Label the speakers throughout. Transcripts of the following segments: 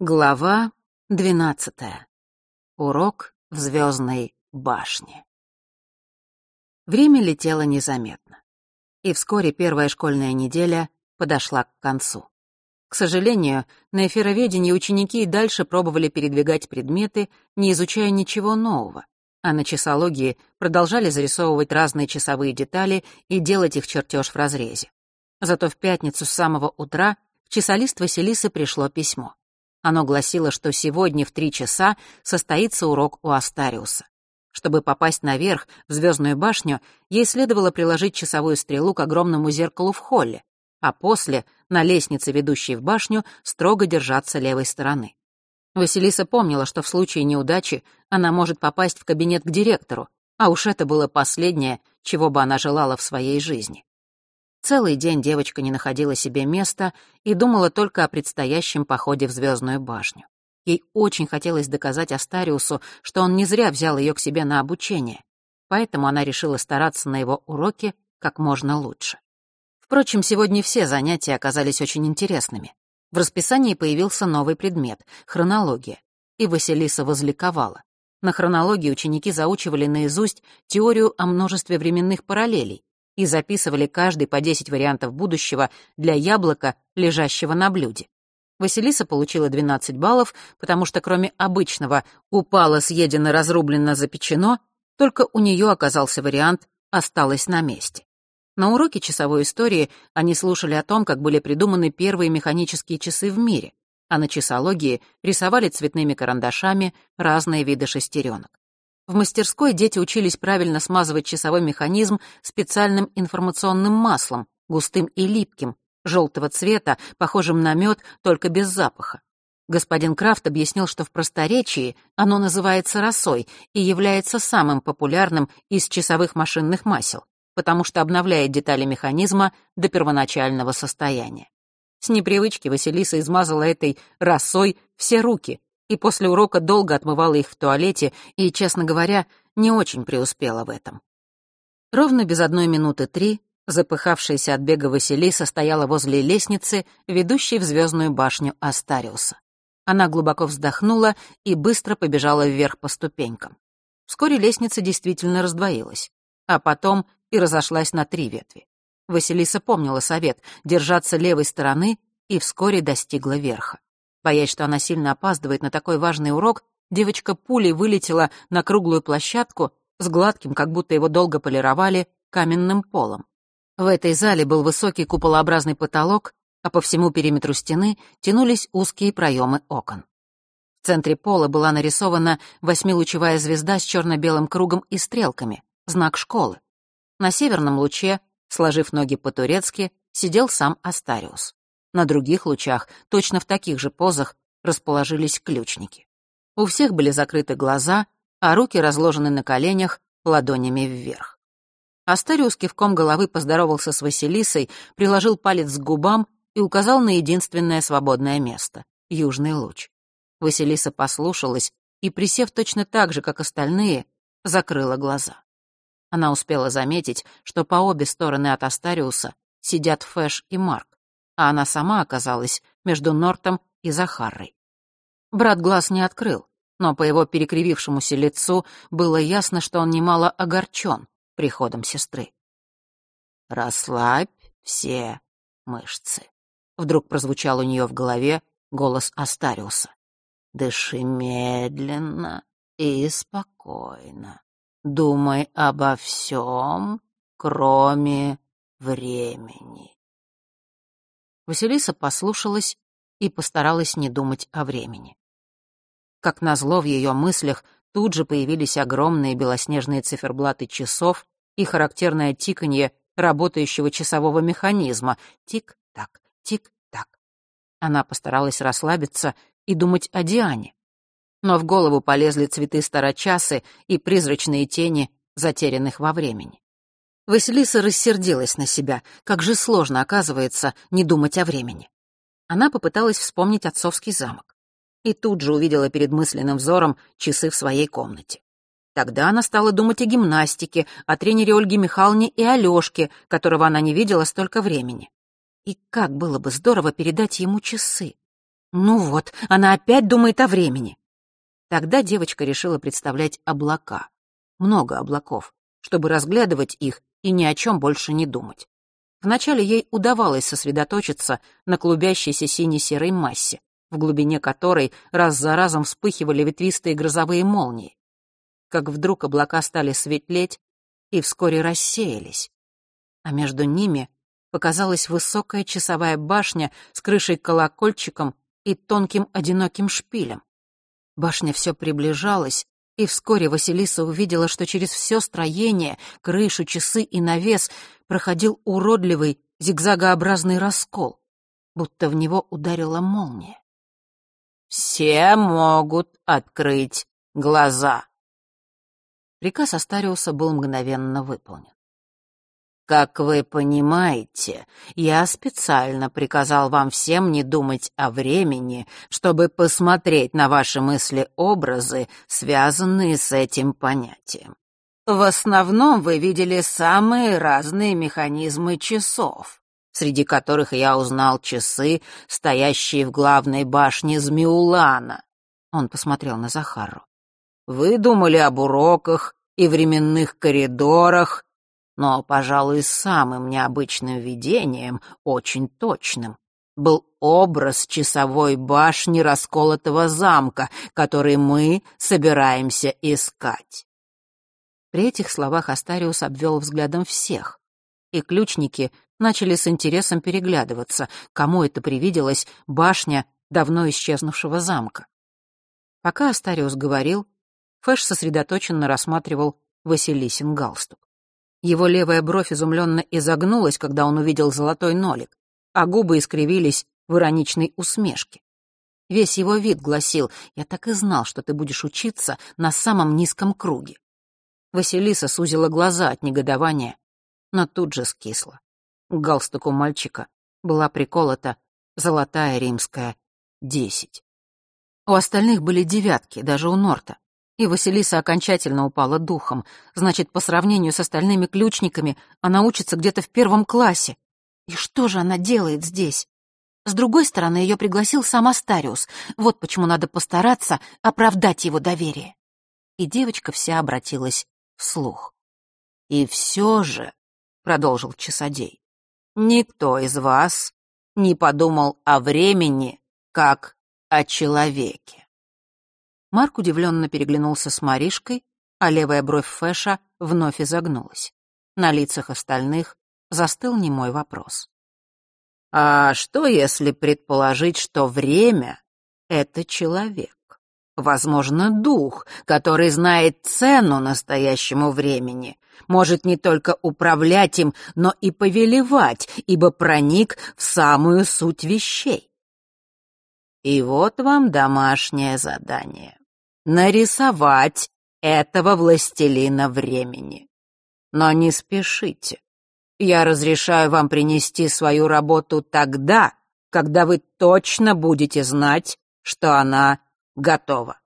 Speaker 1: Глава двенадцатая. Урок в звездной башне. Время летело незаметно. И вскоре первая школьная неделя подошла к концу. К сожалению, на эфироведении ученики и дальше пробовали передвигать предметы, не изучая ничего нового, а на часологии продолжали зарисовывать разные часовые детали и делать их чертеж в разрезе. Зато в пятницу с самого утра в часолист Василисы пришло письмо. Оно гласило, что сегодня в три часа состоится урок у Астариуса. Чтобы попасть наверх, в звездную башню, ей следовало приложить часовую стрелу к огромному зеркалу в холле, а после, на лестнице, ведущей в башню, строго держаться левой стороны. Василиса помнила, что в случае неудачи она может попасть в кабинет к директору, а уж это было последнее, чего бы она желала в своей жизни. Целый день девочка не находила себе места и думала только о предстоящем походе в Звездную башню. Ей очень хотелось доказать Астариусу, что он не зря взял ее к себе на обучение, поэтому она решила стараться на его уроке как можно лучше. Впрочем, сегодня все занятия оказались очень интересными. В расписании появился новый предмет — хронология, и Василиса возликовала. На хронологии ученики заучивали наизусть теорию о множестве временных параллелей, и записывали каждый по 10 вариантов будущего для яблока, лежащего на блюде. Василиса получила 12 баллов, потому что кроме обычного «упало, съедено, разрублено, запечено», только у нее оказался вариант «осталось на месте». На уроке часовой истории они слушали о том, как были придуманы первые механические часы в мире, а на часологии рисовали цветными карандашами разные виды шестеренок. В мастерской дети учились правильно смазывать часовой механизм специальным информационным маслом, густым и липким, желтого цвета, похожим на мед, только без запаха. Господин Крафт объяснил, что в просторечии оно называется росой и является самым популярным из часовых машинных масел, потому что обновляет детали механизма до первоначального состояния. С непривычки Василиса измазала этой росой все руки, и после урока долго отмывала их в туалете и, честно говоря, не очень преуспела в этом. Ровно без одной минуты три запыхавшаяся от бега Василиса стояла возле лестницы, ведущей в звездную башню Астариуса. Она глубоко вздохнула и быстро побежала вверх по ступенькам. Вскоре лестница действительно раздвоилась, а потом и разошлась на три ветви. Василиса помнила совет — держаться левой стороны и вскоре достигла верха. Боясь, что она сильно опаздывает на такой важный урок, девочка пулей вылетела на круглую площадку с гладким, как будто его долго полировали, каменным полом. В этой зале был высокий куполообразный потолок, а по всему периметру стены тянулись узкие проемы окон. В центре пола была нарисована восьмилучевая звезда с черно-белым кругом и стрелками, знак школы. На северном луче, сложив ноги по-турецки, сидел сам Астариус. На других лучах, точно в таких же позах, расположились ключники. У всех были закрыты глаза, а руки разложены на коленях, ладонями вверх. Астариус кивком головы поздоровался с Василисой, приложил палец к губам и указал на единственное свободное место — южный луч. Василиса послушалась и, присев точно так же, как остальные, закрыла глаза. Она успела заметить, что по обе стороны от Астариуса сидят Фэш и Марк а она сама оказалась между Нортом и Захарой. Брат глаз не открыл, но по его перекривившемуся лицу было ясно, что он немало огорчен приходом сестры. «Расслабь все мышцы», — вдруг прозвучал у нее в голове голос Астариуса. «Дыши медленно и спокойно. Думай обо всем, кроме времени». Василиса послушалась и постаралась не думать о времени. Как назло, в ее мыслях тут же появились огромные белоснежные циферблаты часов и характерное тиканье работающего часового механизма. Тик-так, тик-так. Она постаралась расслабиться и думать о Диане. Но в голову полезли цветы старочасы и призрачные тени, затерянных во времени. Василиса рассердилась на себя. Как же сложно, оказывается, не думать о времени. Она попыталась вспомнить отцовский замок. И тут же увидела перед мысленным взором часы в своей комнате. Тогда она стала думать о гимнастике, о тренере Ольге Михайловне и Алёшке, которого она не видела столько времени. И как было бы здорово передать ему часы. Ну вот, она опять думает о времени. Тогда девочка решила представлять облака. Много облаков, чтобы разглядывать их и ни о чем больше не думать. Вначале ей удавалось сосредоточиться на клубящейся сине-серой массе, в глубине которой раз за разом вспыхивали ветвистые грозовые молнии. Как вдруг облака стали светлеть и вскоре рассеялись. А между ними показалась высокая часовая башня с крышей-колокольчиком и тонким одиноким шпилем. Башня все приближалась, и вскоре Василиса увидела, что через все строение, крышу, часы и навес проходил уродливый зигзагообразный раскол, будто в него ударила молния. «Все могут открыть глаза». Приказ Астариуса был мгновенно выполнен. Как вы понимаете, я специально приказал вам всем не думать о времени, чтобы посмотреть на ваши мысли-образы, связанные с этим понятием. В основном вы видели самые разные механизмы часов, среди которых я узнал часы, стоящие в главной башне Змеулана. Он посмотрел на Захару. Вы думали об уроках и временных коридорах, но, пожалуй, самым необычным видением, очень точным, был образ часовой башни расколотого замка, который мы собираемся искать. При этих словах Астариус обвел взглядом всех, и ключники начали с интересом переглядываться, кому это привиделась башня давно исчезнувшего замка. Пока Астариус говорил, Фэш сосредоточенно рассматривал Василисин галстук. Его левая бровь изумленно изогнулась, когда он увидел золотой нолик, а губы искривились в ироничной усмешке. Весь его вид гласил «Я так и знал, что ты будешь учиться на самом низком круге». Василиса сузила глаза от негодования, но тут же скисла. К галстуку мальчика была приколота золотая римская десять. У остальных были девятки, даже у Норта. И Василиса окончательно упала духом. Значит, по сравнению с остальными ключниками, она учится где-то в первом классе. И что же она делает здесь? С другой стороны, ее пригласил сам Астариус. Вот почему надо постараться оправдать его доверие. И девочка вся обратилась вслух. «И все же», — продолжил Часодей, — «никто из вас не подумал о времени, как о человеке». Марк удивленно переглянулся с Маришкой, а левая бровь Фэша вновь изогнулась. На лицах остальных застыл немой вопрос. «А что, если предположить, что время — это человек? Возможно, дух, который знает цену настоящему времени, может не только управлять им, но и повелевать, ибо проник в самую суть вещей. И вот вам домашнее задание нарисовать этого властелина времени. Но не спешите. Я разрешаю вам принести свою работу тогда, когда вы точно будете знать, что она готова.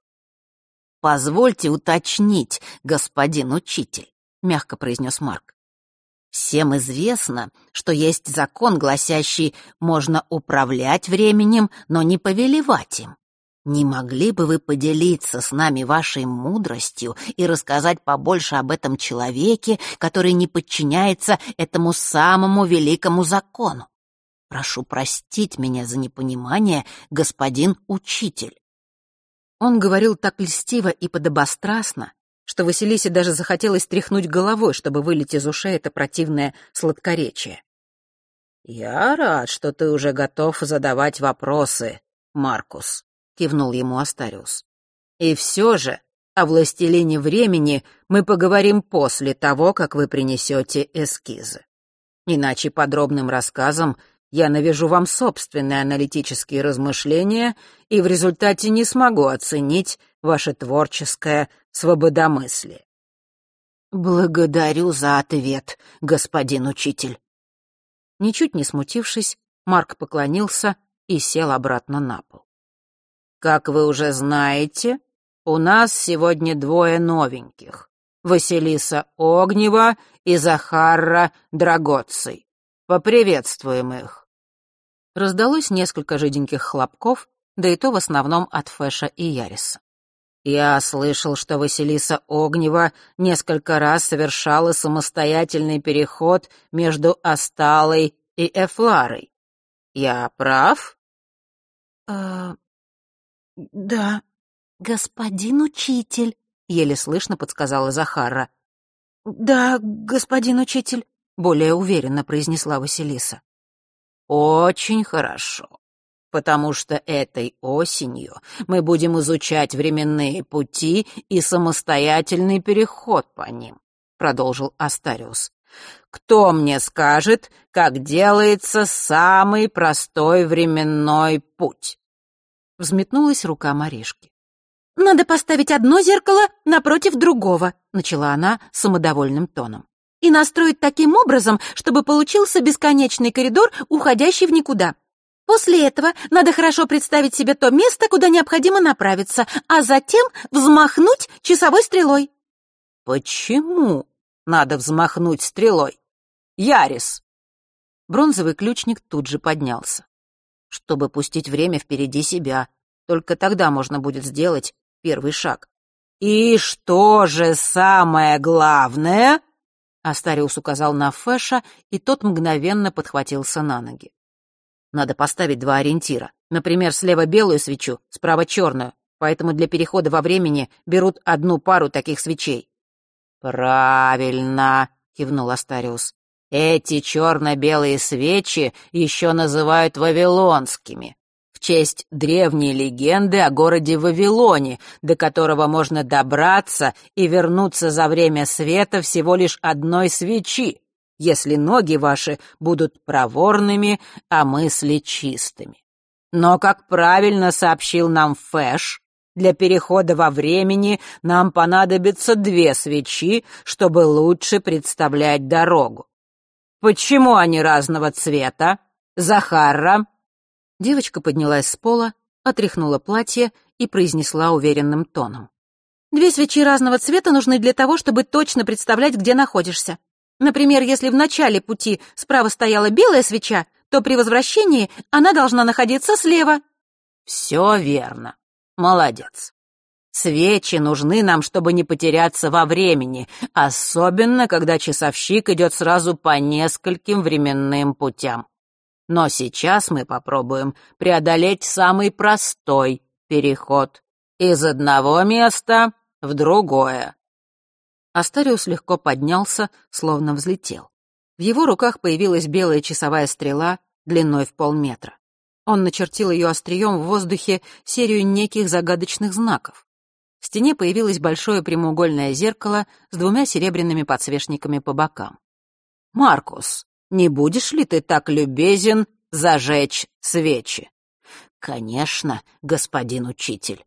Speaker 1: «Позвольте уточнить, господин учитель», — мягко произнес Марк. «Всем известно, что есть закон, гласящий, можно управлять временем, но не повелевать им. Не могли бы вы поделиться с нами вашей мудростью и рассказать побольше об этом человеке, который не подчиняется этому самому великому закону? Прошу простить меня за непонимание, господин учитель. Он говорил так льстиво и подобострастно, что Василисе даже захотелось тряхнуть головой, чтобы вылить из ушей это противное сладкоречие. «Я рад, что ты уже готов задавать вопросы, Маркус», — кивнул ему Астариус. «И все же о властелине времени мы поговорим после того, как вы принесете эскизы. Иначе подробным рассказом я навяжу вам собственные аналитические размышления и в результате не смогу оценить ваше творческое свободомыслие». «Благодарю за ответ, господин учитель». Ничуть не смутившись, Марк поклонился и сел обратно на пол. Как вы уже знаете, у нас сегодня двое новеньких. Василиса Огнева и Захарра Драгоций. Поприветствуем их. Раздалось несколько жиденьких хлопков, да и то в основном от Фэша и Яриса. «Я слышал, что Василиса Огнева несколько раз совершала самостоятельный переход между Асталой и Эфларой. Я прав?»
Speaker 2: «Э, да, господин учитель», — еле слышно подсказала Захара. «Да, господин учитель», — более уверенно произнесла Василиса.
Speaker 1: «Очень хорошо потому что этой осенью мы будем изучать временные пути и самостоятельный переход по ним», — продолжил Астариус. «Кто мне скажет, как делается самый простой временной путь?» Взметнулась рука Маришки.
Speaker 2: «Надо поставить одно зеркало напротив другого», — начала она самодовольным тоном. «И настроить таким образом, чтобы получился бесконечный коридор, уходящий в никуда. После этого надо хорошо представить себе то место, куда необходимо направиться, а затем взмахнуть часовой стрелой.
Speaker 1: Почему надо взмахнуть стрелой? Ярис! Бронзовый ключник тут же поднялся. Чтобы пустить время впереди себя. Только тогда можно будет сделать первый шаг. «И что же самое главное?» Астариус указал на Фэша, и тот мгновенно подхватился на ноги. Надо поставить два ориентира. Например, слева белую свечу, справа черную. Поэтому для перехода во времени берут одну пару таких свечей. «Правильно», — кивнул Астариус. «Эти черно-белые свечи еще называют вавилонскими, в честь древней легенды о городе Вавилоне, до которого можно добраться и вернуться за время света всего лишь одной свечи, если ноги ваши будут проворными, а мысли чистыми. Но, как правильно сообщил нам Фэш, для перехода во времени нам понадобится две свечи, чтобы лучше представлять дорогу. Почему они разного цвета? Захара?» Девочка поднялась с пола, отряхнула платье и произнесла уверенным тоном.
Speaker 2: «Две свечи разного цвета нужны для того, чтобы точно представлять, где находишься. Например, если в начале пути справа стояла белая свеча, то при возвращении она должна находиться слева.
Speaker 1: Все верно. Молодец. Свечи нужны нам, чтобы не потеряться во времени, особенно когда часовщик идет сразу по нескольким временным путям. Но сейчас мы попробуем преодолеть самый простой переход из одного места в другое. Астариус легко поднялся, словно взлетел. В его руках появилась белая часовая стрела длиной в полметра. Он начертил ее острием в воздухе серию неких загадочных знаков. В стене появилось большое прямоугольное зеркало с двумя серебряными подсвечниками по бокам. «Маркус, не будешь ли ты так любезен зажечь свечи?» «Конечно, господин учитель».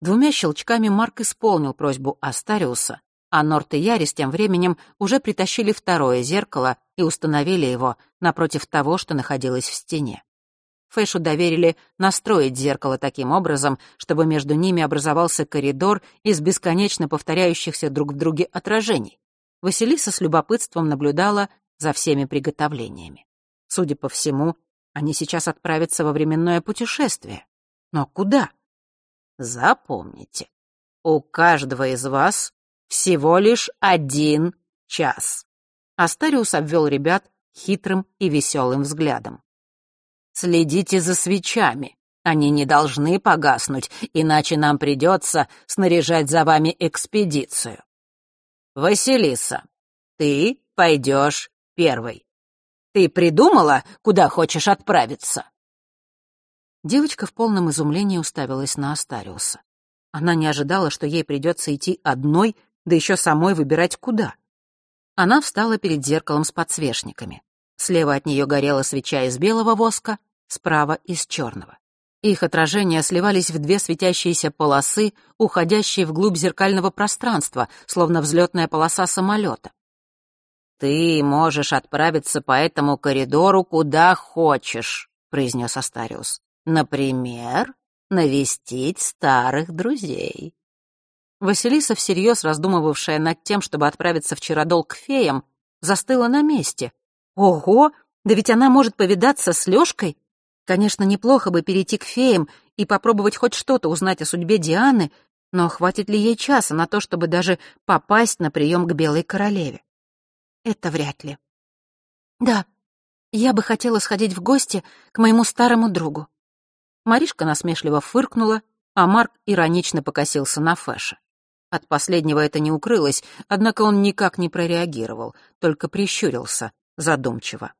Speaker 1: Двумя щелчками Марк исполнил просьбу Астариуса, а Норт и Ярис тем временем уже притащили второе зеркало и установили его напротив того, что находилось в стене. Фэшу доверили настроить зеркало таким образом, чтобы между ними образовался коридор из бесконечно повторяющихся друг в друге отражений. Василиса с любопытством наблюдала за всеми приготовлениями. Судя по всему, они сейчас отправятся во временное путешествие. Но куда? Запомните, у каждого из вас всего лишь один час. Астариус обвел ребят хитрым и веселым взглядом. Следите за свечами. Они не должны погаснуть, иначе нам придется снаряжать за вами экспедицию. Василиса, ты пойдешь первой. Ты придумала, куда хочешь отправиться?» Девочка в полном изумлении уставилась на Астариуса. Она не ожидала, что ей придется идти одной да еще самой выбирать куда. Она встала перед зеркалом с подсвечниками. Слева от нее горела свеча из белого воска, справа — из черного. Их отражения сливались в две светящиеся полосы, уходящие вглубь зеркального пространства, словно взлетная полоса самолета. «Ты можешь отправиться по этому коридору куда хочешь», — произнес Астариус. «Например, навестить старых друзей. Василиса, всерьез раздумывавшая над тем, чтобы отправиться в Чародол к феям, застыла на месте. Ого, да ведь она может повидаться с Лёшкой. Конечно, неплохо бы перейти к феям и попробовать хоть что-то узнать о судьбе Дианы, но хватит ли ей часа на то, чтобы даже попасть на прием к Белой Королеве? Это вряд ли. Да, я бы хотела сходить в гости к моему старому другу. Маришка насмешливо фыркнула, а Марк иронично покосился на Фэша. От последнего это не укрылось, однако он никак не прореагировал, только прищурился задумчиво.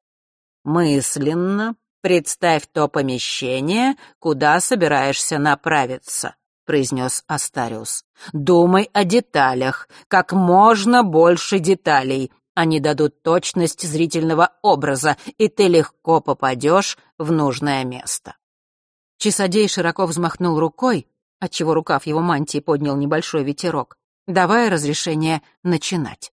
Speaker 1: «Мысленно представь то помещение, куда собираешься направиться», — произнес Астариус. «Думай о деталях, как можно больше деталей. Они дадут точность зрительного образа, и ты легко попадешь в нужное место». Часодей широко взмахнул рукой, отчего рукав его мантии поднял небольшой ветерок, давая разрешение начинать.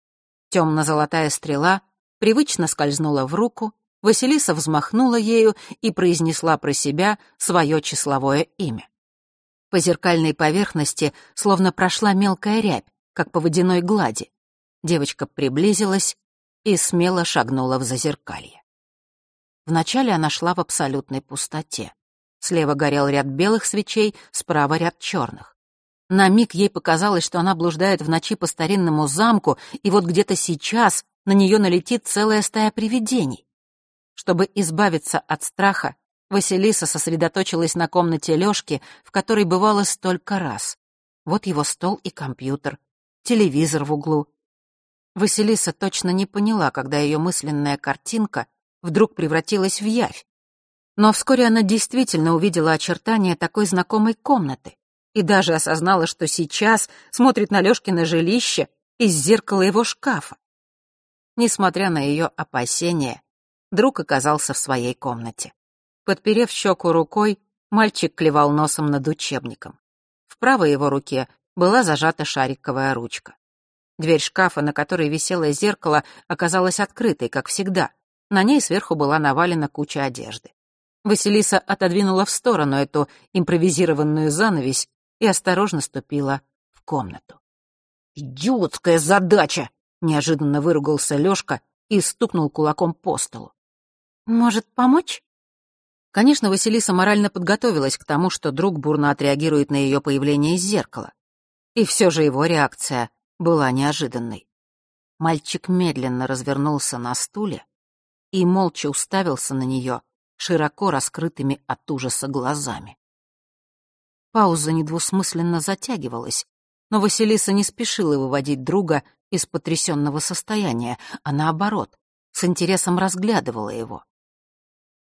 Speaker 1: Темно-золотая стрела привычно скользнула в руку, Василиса взмахнула ею и произнесла про себя свое числовое имя. По зеркальной поверхности словно прошла мелкая рябь, как по водяной глади. Девочка приблизилась и смело шагнула в зазеркалье. Вначале она шла в абсолютной пустоте. Слева горел ряд белых свечей, справа ряд черных. На миг ей показалось, что она блуждает в ночи по старинному замку, и вот где-то сейчас на нее налетит целая стая привидений. Чтобы избавиться от страха, Василиса сосредоточилась на комнате Лёшки, в которой бывало столько раз. Вот его стол и компьютер, телевизор в углу. Василиса точно не поняла, когда ее мысленная картинка вдруг превратилась в явь, но вскоре она действительно увидела очертания такой знакомой комнаты и даже осознала, что сейчас смотрит на Лёшкино жилище из зеркала его шкафа. Несмотря на ее опасения, друг оказался в своей комнате. Подперев щеку рукой, мальчик клевал носом над учебником. В правой его руке была зажата шариковая ручка. Дверь шкафа, на которой висело зеркало, оказалась открытой, как всегда. На ней сверху была навалена куча одежды. Василиса отодвинула в сторону эту импровизированную занавесь и осторожно ступила в комнату. «Идиотская задача!» — неожиданно выругался Лёшка и стукнул кулаком по столу. «Может, помочь?» Конечно, Василиса морально подготовилась к тому, что друг бурно отреагирует на её появление из зеркала. И всё же его реакция была неожиданной. Мальчик медленно развернулся на стуле и молча уставился на неё, широко раскрытыми от ужаса глазами. Пауза недвусмысленно затягивалась, но Василиса не спешила выводить друга из потрясенного состояния, а наоборот, с интересом разглядывала его.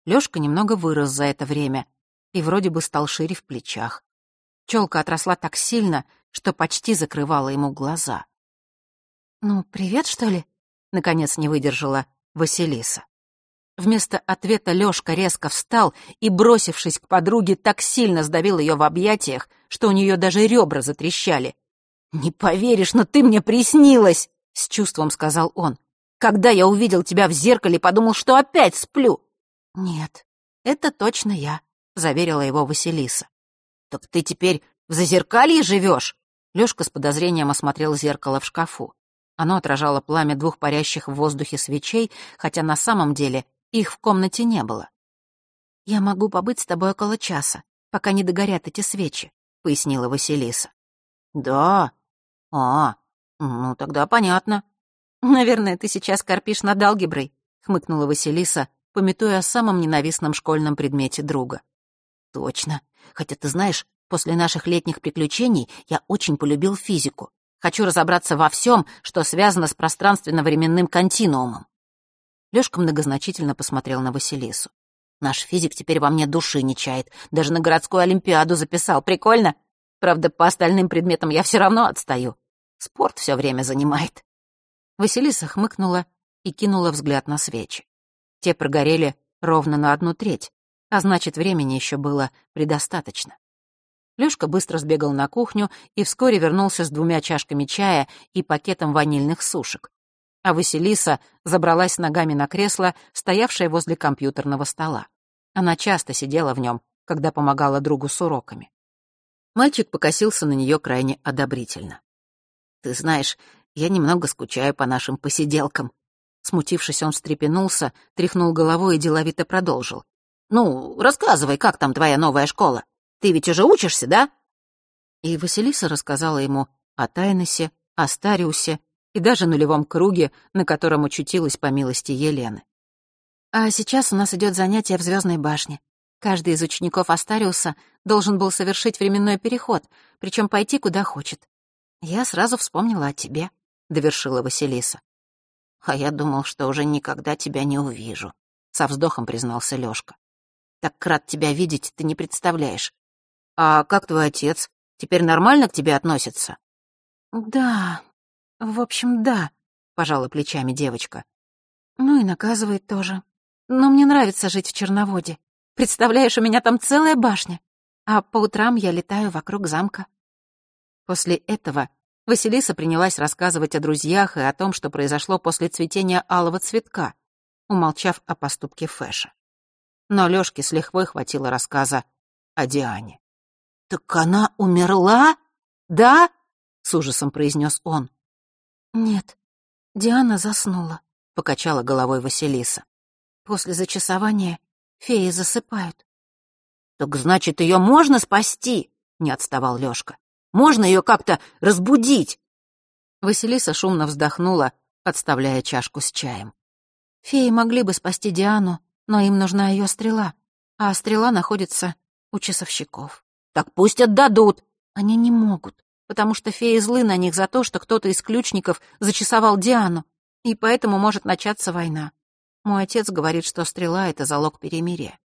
Speaker 1: Лёшка немного вырос за это время и вроде бы стал шире в плечах. Челка отросла так сильно, что почти закрывала ему глаза. «Ну, привет, что ли?» — наконец не выдержала Василиса. Вместо ответа Лёшка резко встал и, бросившись к подруге, так сильно сдавил её в объятиях, что у неё даже ребра затрещали. «Не поверишь, но ты мне приснилась!» — с чувством сказал он. «Когда я увидел тебя в зеркале, подумал, что опять сплю». «Нет, это точно я», — заверила его Василиса. «Так ты теперь в зазеркалье живёшь?» Лёшка с подозрением осмотрел зеркало в шкафу. Оно отражало пламя двух парящих в воздухе свечей, хотя на самом деле их в комнате не было. «Я могу побыть с тобой около часа, пока не догорят эти свечи», — пояснила Василиса. «Да? А, ну тогда понятно». «Наверное, ты сейчас корпишь над алгеброй», — хмыкнула Василиса, пометуя о самом ненавистном школьном предмете друга. «Точно. Хотя ты знаешь, после наших летних приключений я очень полюбил физику. Хочу разобраться во всем, что связано с пространственно-временным континуумом. Лёшка многозначительно посмотрел на Василису. «Наш физик теперь во мне души не чает. Даже на городскую олимпиаду записал. Прикольно? Правда, по остальным предметам я все равно отстаю. Спорт все время занимает». Василиса хмыкнула и кинула взгляд на свечи. Те прогорели ровно на одну треть, а значит, времени еще было предостаточно. Лёшка быстро сбегал на кухню и вскоре вернулся с двумя чашками чая и пакетом ванильных сушек а Василиса забралась ногами на кресло, стоявшее возле компьютерного стола. Она часто сидела в нем, когда помогала другу с уроками. Мальчик покосился на нее крайне одобрительно. «Ты знаешь, я немного скучаю по нашим посиделкам». Смутившись, он встрепенулся, тряхнул головой и деловито продолжил. «Ну, рассказывай, как там твоя новая школа? Ты ведь уже учишься, да?»
Speaker 2: И Василиса рассказала ему о Тайносе, о Стариусе и даже нулевом круге, на котором очутилась по милости Елены. А сейчас у нас идет занятие в Звездной башне. Каждый из учеников Астариуса должен был совершить временной переход, причем пойти куда хочет. Я сразу вспомнила о тебе, — довершила Василиса.
Speaker 1: А я думал, что уже никогда тебя не увижу, — со вздохом признался Лёшка. Так рад тебя видеть, ты не представляешь. А как твой отец? Теперь нормально к тебе относится?
Speaker 2: Да, в общем, да, — пожала плечами девочка. Ну и наказывает тоже. Но мне нравится жить в Черноводе. Представляешь, у меня там целая башня. А по утрам я летаю вокруг замка. После этого Василиса принялась рассказывать о друзьях и о том, что произошло после цветения алого цветка, умолчав о поступке Фэша. Но Лёшке с лихвой хватило рассказа о Диане.
Speaker 1: «Так она умерла? Да?» — с ужасом произнес он.
Speaker 2: «Нет, Диана заснула», — покачала головой Василиса. «После зачасования феи засыпают».
Speaker 1: «Так значит, ее можно спасти?» — не отставал Лёшка. «Можно ее как-то разбудить?»
Speaker 2: Василиса шумно вздохнула, подставляя чашку с чаем. «Феи могли бы спасти Диану, но им нужна ее стрела, а стрела находится у часовщиков.
Speaker 1: Так пусть отдадут.
Speaker 2: Они не могут, потому что феи злы на них за то, что кто-то из ключников зачасовал Диану, и поэтому может начаться война. Мой отец говорит, что стрела — это залог перемирия.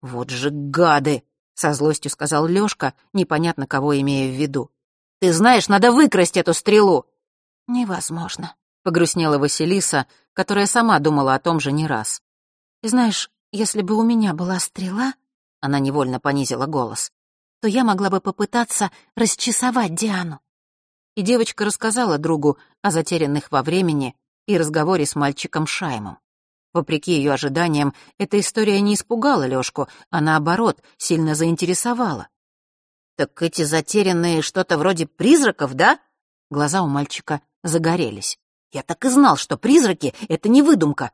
Speaker 1: «Вот же гады!» — со злостью сказал Лёшка, непонятно кого имея в виду. «Ты знаешь, надо выкрасть эту стрелу!»
Speaker 2: «Невозможно», —
Speaker 1: погрустнела Василиса, которая сама думала о том же не раз.
Speaker 2: Знаешь, если бы у меня была стрела, она невольно понизила голос, то я могла бы попытаться расчесовать Диану. И девочка рассказала другу о затерянных во времени и разговоре с мальчиком Шаймом. Вопреки ее ожиданиям, эта история не испугала Лёшку, а наоборот, сильно заинтересовала.
Speaker 1: «Так эти затерянные что-то вроде призраков, да?» Глаза у мальчика загорелись. «Я так и знал, что призраки — это не выдумка.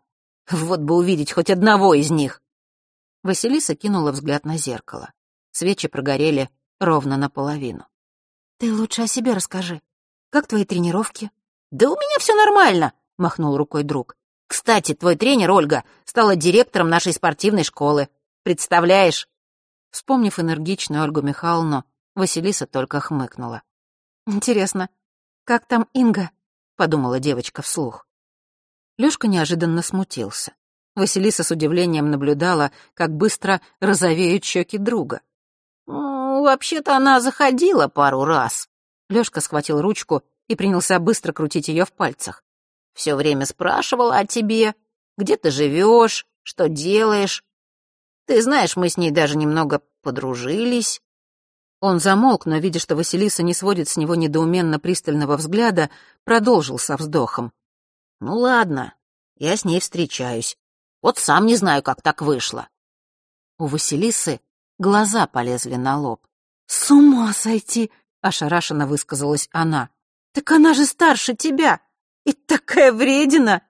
Speaker 1: Вот бы увидеть хоть одного из них.
Speaker 2: Василиса кинула взгляд на зеркало. Свечи прогорели ровно наполовину. «Ты лучше о себе расскажи. Как твои тренировки?»
Speaker 1: «Да у меня все нормально», — махнул рукой друг. «Кстати, твой тренер, Ольга, стала директором нашей спортивной школы. Представляешь?»
Speaker 2: Вспомнив энергичную Ольгу Михайловну, Василиса только хмыкнула. «Интересно, как там Инга?» — подумала девочка вслух. Лёшка неожиданно смутился. Василиса с удивлением наблюдала, как быстро розовеют щеки друга.
Speaker 1: «Ну, вообще-то она заходила пару раз».
Speaker 2: Лёшка схватил ручку и принялся быстро крутить её в пальцах.
Speaker 1: «Всё время спрашивала о тебе, где ты живёшь, что делаешь. Ты знаешь, мы с ней даже немного подружились».
Speaker 2: Он замолк, но, видя, что Василиса не сводит с него недоуменно пристального взгляда, продолжил со вздохом.
Speaker 1: Ну ладно, я с ней встречаюсь. Вот сам не знаю, как так вышло.
Speaker 2: У Василисы глаза полезли на лоб. «С ума сойти!» — ошарашенно высказалась она. «Так она же старше тебя! И такая вредина!»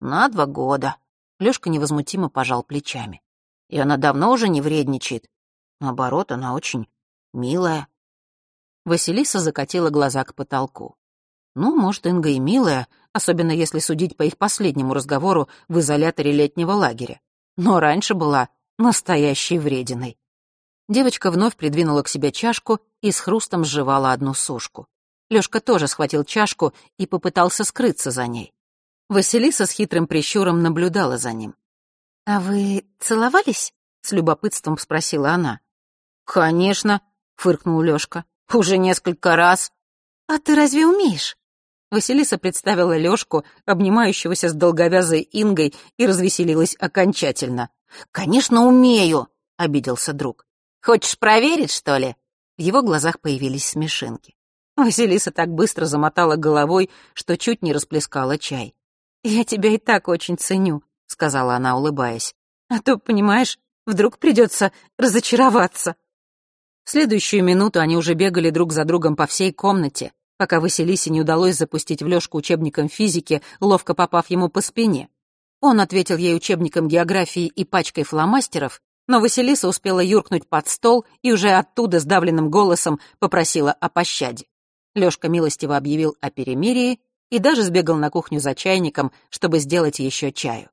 Speaker 1: «На два года». Лёшка невозмутимо пожал плечами. «И она давно уже не вредничает. Наоборот, она очень милая».
Speaker 2: Василиса закатила глаза к потолку. Ну, может, Инга и милая, особенно если судить по их последнему разговору в изоляторе летнего лагеря. Но раньше была настоящей врединой. Девочка вновь придвинула к себе чашку и с хрустом сживала одну сушку. Лёшка тоже схватил чашку и попытался скрыться за ней. Василиса с хитрым прищуром наблюдала за ним. «А вы целовались?» — с любопытством спросила она.
Speaker 1: «Конечно», — фыркнул Лёшка. «Уже несколько раз».
Speaker 2: «А ты разве умеешь?» Василиса представила Лёшку, обнимающегося с долговязой Ингой, и развеселилась окончательно.
Speaker 1: «Конечно, умею!» — обиделся друг. «Хочешь проверить, что ли?»
Speaker 2: В его глазах появились смешинки. Василиса так быстро замотала головой, что чуть не расплескала чай. «Я тебя и так очень ценю», — сказала она, улыбаясь. «А то, понимаешь, вдруг придется разочароваться». В следующую минуту они уже бегали друг за другом по всей комнате, пока Василисе не удалось запустить в Лёшку учебником физики, ловко попав ему по спине. Он ответил ей учебником географии и пачкой фломастеров,
Speaker 1: но Василиса успела юркнуть под стол и уже оттуда сдавленным голосом попросила о пощаде. Лёшка милостиво объявил о перемирии и даже сбегал на кухню за чайником, чтобы сделать еще чаю.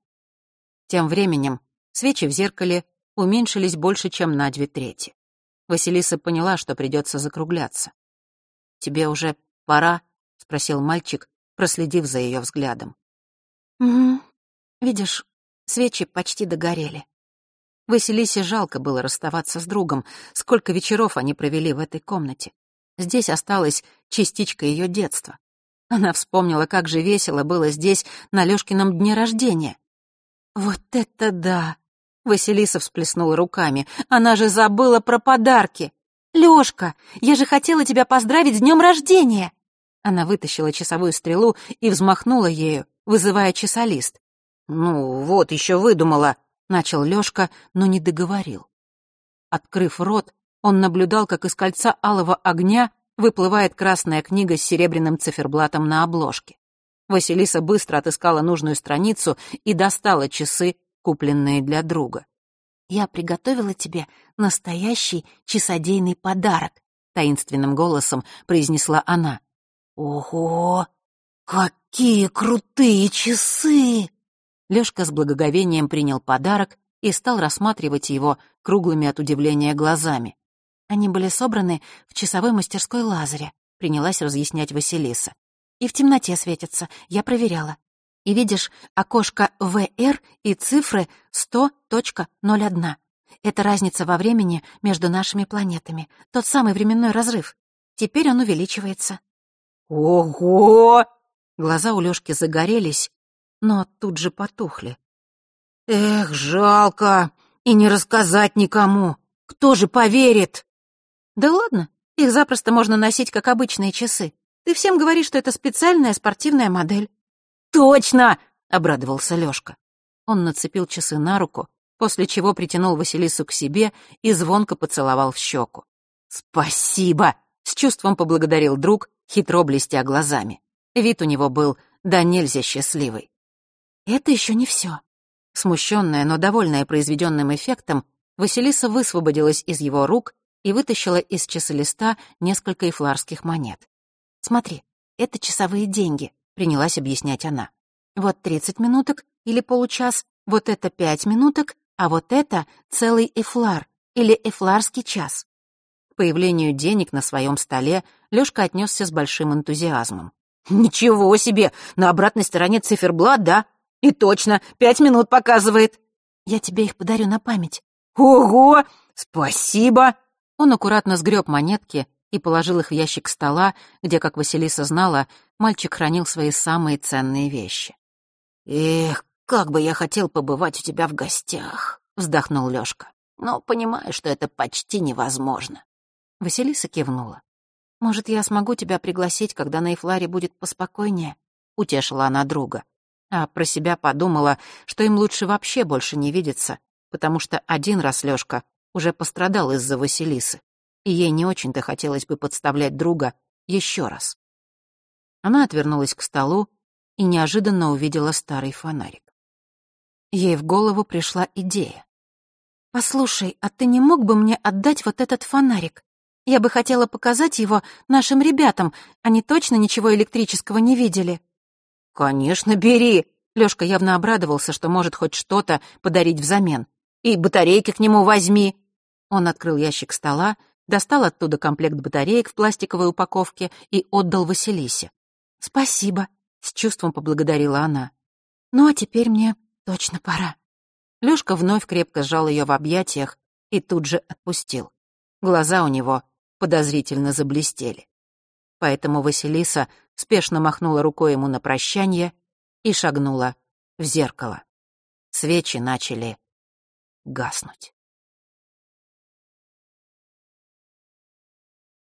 Speaker 1: Тем временем свечи в зеркале уменьшились больше, чем на две трети. Василиса поняла, что придется закругляться. «Тебе уже пора?» — спросил мальчик, проследив за ее взглядом.
Speaker 2: «Угу. Видишь, свечи почти догорели».
Speaker 1: Василисе жалко было расставаться с другом. Сколько вечеров они провели в этой комнате. Здесь осталась частичка ее детства. Она вспомнила, как же весело было здесь на Лёшкином дне рождения. «Вот это да!» Василиса всплеснула руками. «Она же забыла про подарки!»
Speaker 2: «Лёшка, я же хотела тебя поздравить с днем рождения!»
Speaker 1: Она вытащила часовую стрелу и взмахнула ею, вызывая часолист. «Ну, вот еще выдумала!» — начал Лёшка, но не договорил. Открыв рот, он наблюдал, как из кольца алого огня выплывает красная книга с серебряным циферблатом на обложке. Василиса быстро отыскала нужную страницу и достала часы, купленные для друга.
Speaker 2: «Я приготовила тебе настоящий часодейный подарок», — таинственным голосом произнесла она.
Speaker 3: «Ого! Какие крутые часы!»
Speaker 1: Лёшка с благоговением принял подарок и стал рассматривать его круглыми от удивления глазами.
Speaker 2: Они были собраны в часовой мастерской Лазаря, принялась разъяснять Василиса. И в темноте светятся, я проверяла. И видишь, окошко ВР и цифры 100.01. Это разница во времени между нашими планетами, тот самый временной разрыв. Теперь он увеличивается.
Speaker 3: Ого!
Speaker 1: Глаза у Лёшки загорелись, но тут же потухли.
Speaker 3: Эх, жалко, и не рассказать никому. Кто же поверит?
Speaker 2: Да ладно, их запросто можно носить, как обычные часы. Ты всем говоришь, что это специальная спортивная модель».
Speaker 3: «Точно!»
Speaker 1: — обрадовался Лёшка. Он нацепил часы на руку, после чего притянул Василису к себе и звонко поцеловал в щеку. «Спасибо!» — с чувством поблагодарил друг, хитро блестя глазами. Вид у него был да нельзя счастливый.
Speaker 2: «Это еще не все.
Speaker 1: Смущенная, но довольная произведенным эффектом, Василиса высвободилась из его рук и вытащила из часолиста несколько эфларских монет.
Speaker 2: «Смотри, это часовые деньги», — принялась объяснять она. «Вот 30 минуток или получас, вот это 5 минуток, а вот это целый эфлар или эфларский час».
Speaker 1: К появлению денег на своем столе Лёшка отнесся с большим энтузиазмом.
Speaker 3: «Ничего себе! На обратной стороне циферблат, да? И точно, пять минут показывает!»
Speaker 2: «Я тебе их подарю на память».
Speaker 3: «Ого! Спасибо!»
Speaker 1: Он аккуратно сгреб монетки и положил их в ящик стола, где, как Василиса знала, мальчик хранил свои самые ценные вещи.
Speaker 3: «Эх, как бы я хотел побывать у тебя в гостях», — вздохнул Лёшка. «Но понимаю, что это почти невозможно».
Speaker 1: Василиса кивнула.
Speaker 2: «Может, я смогу тебя пригласить, когда на Эфларе будет поспокойнее?» — утешила она друга. А про себя подумала, что им лучше вообще больше не видеться, потому что один раз Лёшка уже пострадал из-за Василисы, и ей не очень-то хотелось бы подставлять друга еще раз. Она отвернулась к столу и неожиданно увидела старый фонарик. Ей в голову пришла идея. «Послушай, а ты не мог бы мне отдать вот этот фонарик? Я бы хотела показать его нашим ребятам, они точно ничего электрического не видели».
Speaker 1: «Конечно, бери!» Лёшка явно обрадовался, что может хоть что-то подарить взамен.
Speaker 3: «И батарейки к нему возьми!»
Speaker 1: Он открыл ящик стола, достал оттуда комплект батареек в пластиковой упаковке и отдал Василисе.
Speaker 2: «Спасибо», — с чувством поблагодарила она. «Ну а теперь мне точно пора».
Speaker 1: Лёшка вновь крепко сжал её в объятиях и тут же отпустил. Глаза у него подозрительно заблестели. Поэтому Василиса спешно махнула рукой ему на прощание и шагнула в зеркало. Свечи начали гаснуть.